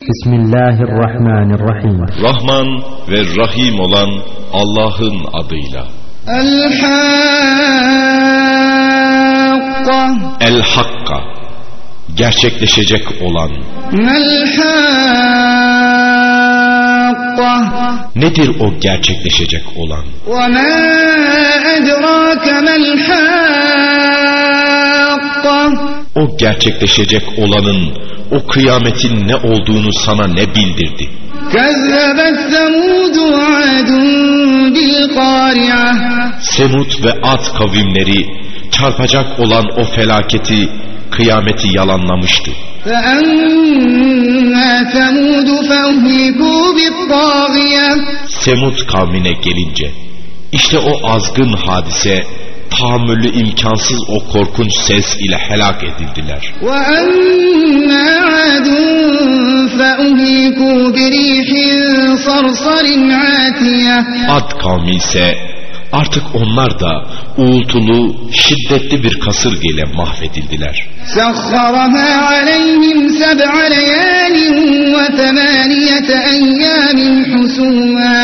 Bismillahirrahmanirrahim. Rahman ve Rahim olan Allah'ın adıyla. El-Hakka. El-Hakka. Gerçekleşecek olan. El-Hakka. Nedir o gerçekleşecek olan? Ve ma edrake mel-Hakka. O gerçekleşecek olanın, o kıyametin ne olduğunu sana ne bildirdi? Semut ve Ad kavimleri çarpacak olan o felaketi, kıyameti yalanlamıştı. Semut kavmine gelince, işte o azgın hadise tahammülü imkansız o korkunç ses ile helak edildiler. وأما عاد فأهلكوا بريح صرصر عاتية Ad kavmi ise artık onlar da uğultulu, şiddetli bir kasırgayla mahvedildiler. سخرها عليهم سبع ليال وثمانية أيام حسوما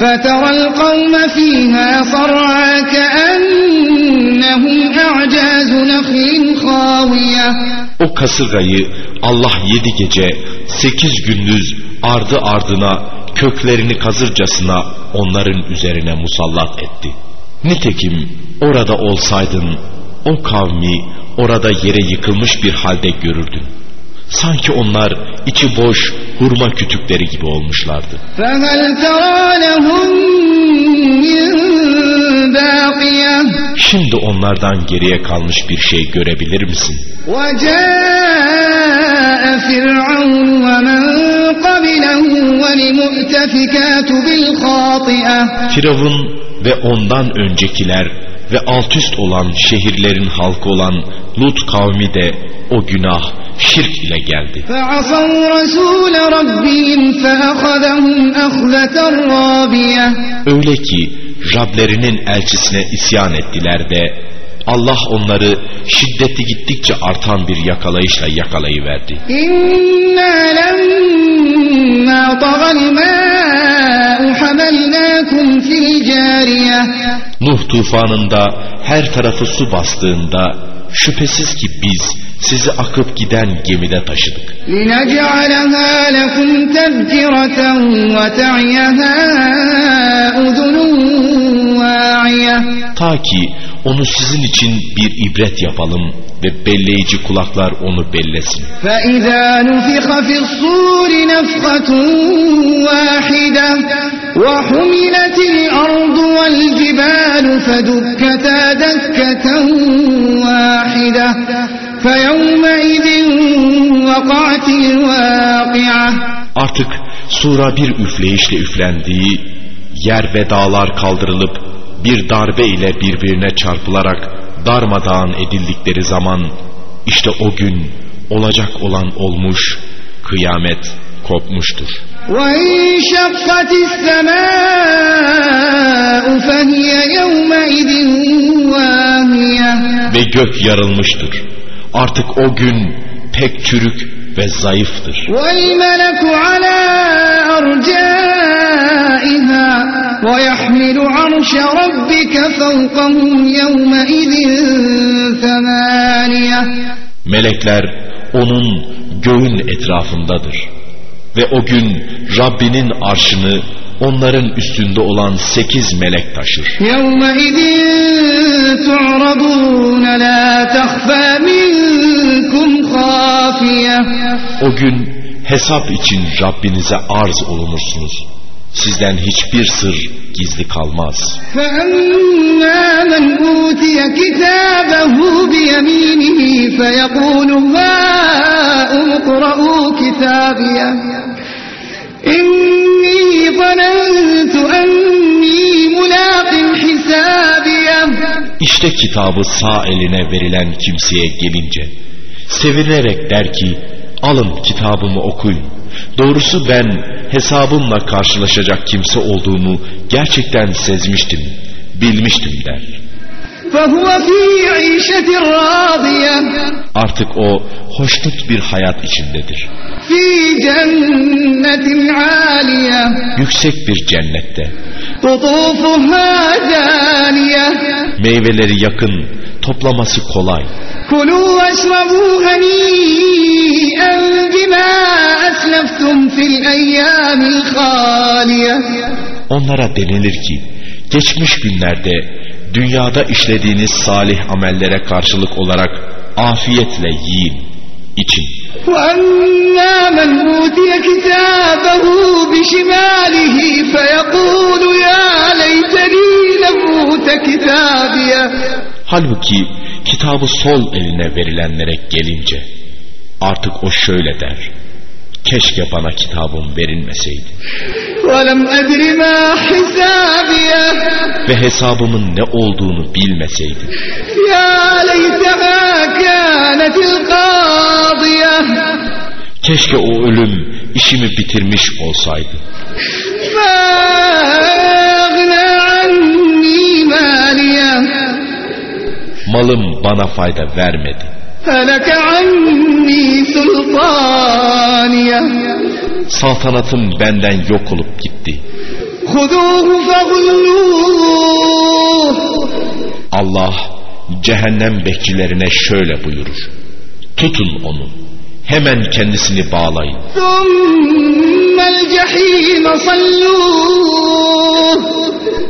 فترى القوم فيها صرعى كأنهم أعجاز نخل خاوية o kasırgayı Allah yedi gece, sekiz gündüz ardı ardına köklerini kazırcasına onların üzerine musallat etti. Nitekim orada olsaydın o kavmi orada yere yıkılmış bir halde görürdün. Sanki onlar içi boş hurma kütükleri gibi olmuşlardı. Şimdi onlardan geriye kalmış bir şey görebilir misin? Firavun ve ondan öncekiler ve altüst olan şehirlerin halkı olan Lut kavmi de o günah şirk ile geldi. Öyle ki Rablerinin elçisine isyan ettiler de Allah onları şiddeti gittikçe artan bir yakalayışla yakalayıverdi. İnna lemma tagal ma'u hamalnakum fil. Nuh tufanında her tarafı su bastığında şüphesiz ki biz sizi akıp giden gemide taşıdık. لنجعلها لكم تذكرة وتعيها أذن واعية Ta ki onu sizin için bir ibret yapalım ve belleyici kulaklar onu bellesin. فإذا نفخ في الصور نفخة واحدة وحملت الأرض والجبال فدكتا دكة واحدة فيومئذ وقعت الواقعة Artık sura bir üfleyişle üflendiği, yer ve dağlar kaldırılıp bir darbe ile birbirine çarpılarak darmadağın edildikleri zaman, işte o gün olacak olan olmuş, kıyamet kopmuştur. Ve gök yarılmıştır. Artık o gün pek çürük ve zayıftır. والملك على أرجائها ويحمل عرش ربك فوقهم يومئذ ثمانية Melekler onun göğün etrafındadır. Ve o gün Rabbinin arşını onların üstünde olan sekiz melek taşır. يومئذ تعرضون لا تخفى منكم خافية O gün hesap için Rabbinize arz olunursunuz. Sizden hiçbir sır gizli kalmaz. فأما من أوتي كتابه بيمينه فيقول İşte kitabı sağ eline verilen kimseye gelince sevinerek der ki alın kitabımı okuyun. Doğrusu ben hesabımla karşılaşacak kimse olduğumu gerçekten sezmiştim, bilmiştim der. Artık o hoşnut bir hayat içindedir. Yüksek bir cennette. Meyveleri yakın, toplaması kolay. Onlara denilir ki, geçmiş günlerde dünyada işlediğiniz salih amellere karşılık olarak afiyetle yiyin, için. وأما من أوتي كتابه بشماله فيقول يا ليتني لم أوت كتابيه Halbuki kitabı sol eline verilenlere gelince artık o şöyle der. Keşke bana kitabım verilmeseydi. Ve hesabımın ne olduğunu bilmeseydim. Keşke o ölüm işimi bitirmiş olsaydı. Malım bana fayda vermedi. Felek Saltanatım benden yok olup gitti. Allah cehennem bekçilerine şöyle buyurur. Tutun onu. Hemen kendisini bağlayın.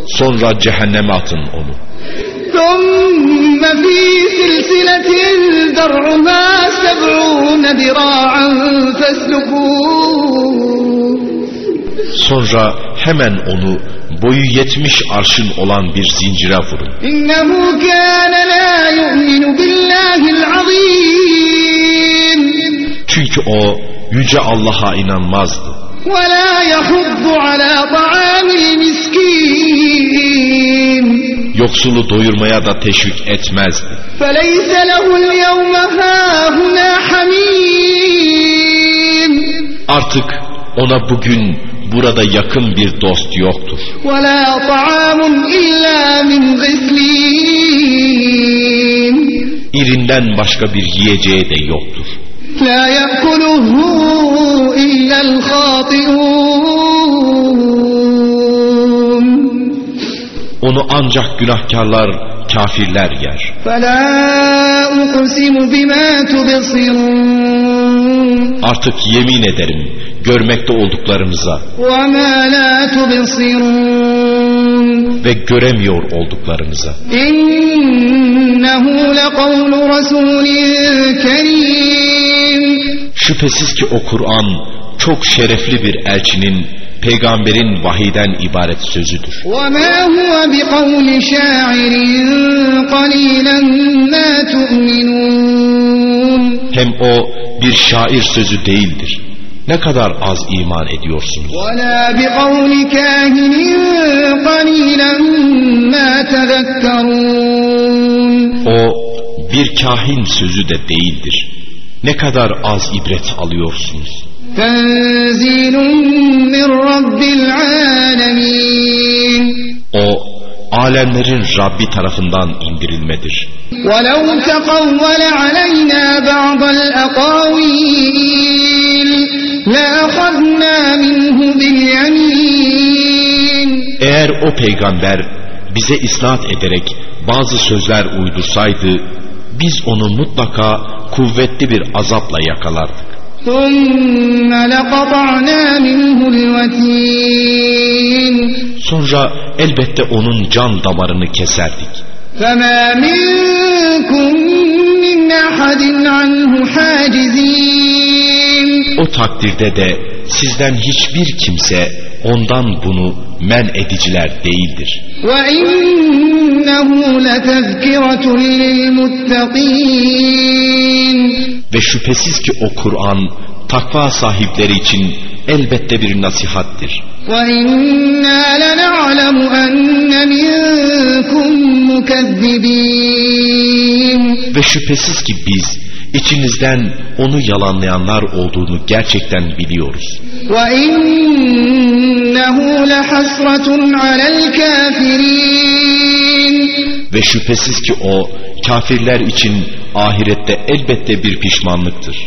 Sonra cehenneme atın onu. ثم في سلسلة درعها سبعون ذراعا فاسلكوه Sonra hemen onu boyu yetmiş arşın olan bir zincire vurun. إنه كان لا يؤمن بالله العظيم Çünkü o yüce Allah'a inanmazdı. Yoksulu doyurmaya da teşvik etmezdi. Artık ona bugün burada yakın bir dost yoktur. İrinden başka bir yiyeceği de yoktur. La yakuluhu إلا الخاطئون Onu ancak günahkarlar, kafirler yer. فلا أقسم بما تبصرون Artık yemin ederim görmekte olduklarınıza وما لا تبصرون ve göremiyor olduklarınıza. إنه لقول رسول كريم Şüphesiz ki o Kur'an çok şerefli bir elçinin, peygamberin vahiden ibaret sözüdür. Hem o bir şair sözü değildir. Ne kadar az iman ediyorsunuz. O bir kahin sözü de değildir. Ne kadar az ibret alıyorsunuz. تنزيل من رب العالمين O alemlerin Rabbi tarafından indirilmedir. ولو تقول علينا بعض الأقاويل لأخذنا منه باليمين Eğer o peygamber bize isnat ederek bazı sözler uydursaydı, biz onu mutlaka kuvvetli bir azapla yakalardık. ثم لقطعنا منه الوتين Sonra elbette onun can damarını keserdik. فما منكم من أحد عنه حاجزين O takdirde de sizden hiçbir kimse ondan bunu men ediciler değildir. وإنه لتذكرة للمتقين Ve şüphesiz ki o Kur'an takva sahipleri için elbette bir nasihattir. وإنا لنعلم أن منكم مكذبين Ve şüphesiz ki biz içinizden onu yalanlayanlar olduğunu gerçekten biliyoruz. وإنه لحسرة على الكافرين ve şüphesiz ki o kafirler için ahirette elbette bir pişmanlıktır.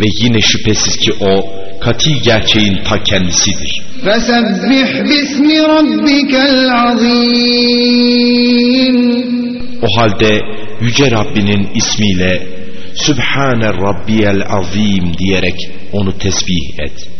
Ve yine şüphesiz ki o kati gerçeğin ta kendisidir. O halde Yüce Rabbinin ismiyle Sübhane Rabbiyel Azim diyerek onu tesbih et.